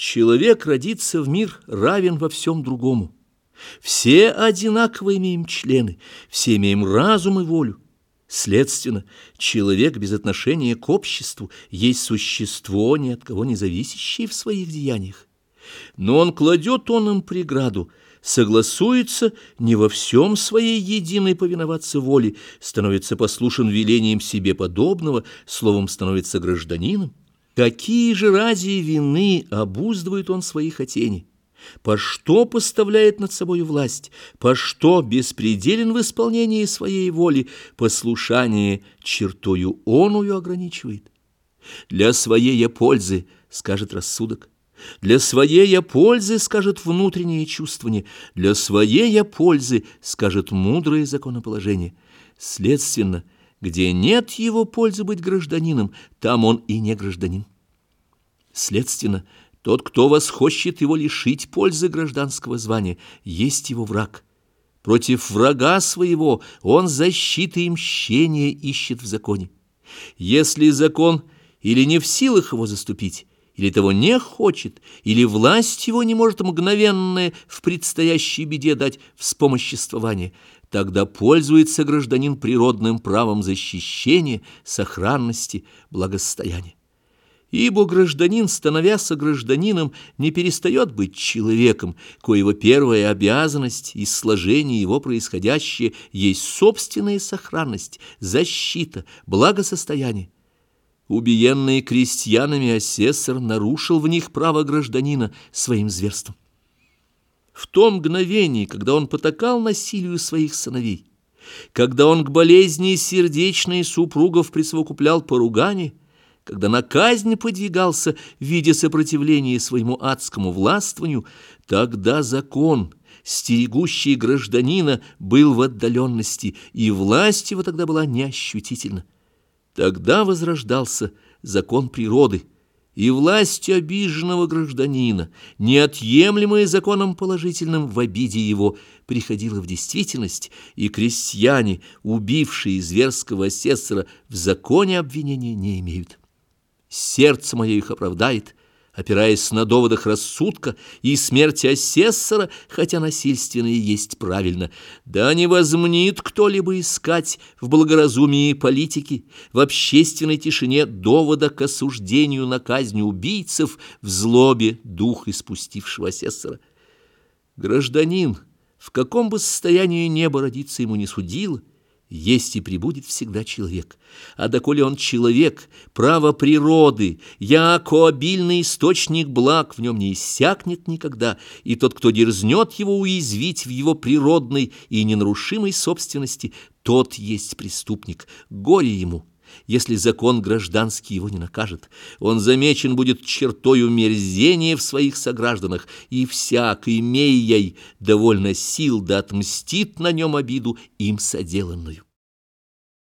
Человек родится в мир равен во всем другому. Все одинаково имеем члены, все имеем разум и волю. Следственно, человек без отношения к обществу есть существо, ни от кого не зависящее в своих деяниях. Но он кладет он им преграду, согласуется не во всем своей единой повиноваться воле, становится послушен велением себе подобного, словом, становится гражданином. Какие же ради вины обуздывает он свои хотения? По что поставляет над собой власть? По что беспределен в исполнении своей воли? Послушание чертою оную ограничивает. Для своей пользы, скажет рассудок, для своей пользы, скажет внутреннее чувствование, для своей пользы, скажет мудрое законоположение. Следственно, где нет его пользы быть гражданином, там он и не гражданин. Следственно, тот, кто вас хочет его лишить пользы гражданского звания, есть его враг. Против врага своего он защиты и мщения ищет в законе. Если закон или не в силах его заступить, или того не хочет, или власть его не может мгновенное в предстоящей беде дать вспомоществование, тогда пользуется гражданин природным правом защищения, сохранности, благосостояния. Ибо гражданин, становясь гражданином, не перестает быть человеком, коего первая обязанность и сложение его происходящее есть собственная сохранность, защита, благосостояние. Убиенный крестьянами асессор нарушил в них право гражданина своим зверством. В том мгновении, когда он потакал насилию своих сыновей, когда он к болезни сердечной супругов присовокуплял поругание, когда на казнь подвигался в виде сопротивления своему адскому властвованию, тогда закон, стерегущий гражданина, был в отдаленности, и власть его тогда была неощутительна. Тогда возрождался закон природы, и власть обиженного гражданина, неотъемлемая законом положительным в обиде его, приходила в действительность, и крестьяне, убившие зверского асессора, в законе обвинения не имеют. Сердце мое их оправдает, опираясь на доводах рассудка и смерти асессора, хотя насильственное есть правильно. Да не возмнит кто-либо искать в благоразумии политики, в общественной тишине довода к осуждению на казнь убийцев в злобе дух испустившего асессора. Гражданин, в каком бы состоянии небо родиться ему не судило, есть и прибудет всегда человек. А доколе он человек, право природы, яко обильный источник благ в нем не иссякнет никогда, и тот, кто дерзнет его уязвить в его природной и ненарушимой собственности, тот есть преступник, горе ему. Если закон гражданский его не накажет, он замечен будет чертой умерзения в своих согражданах, и всяк, имея ей довольно сил, да отмстит на нем обиду им соделанную.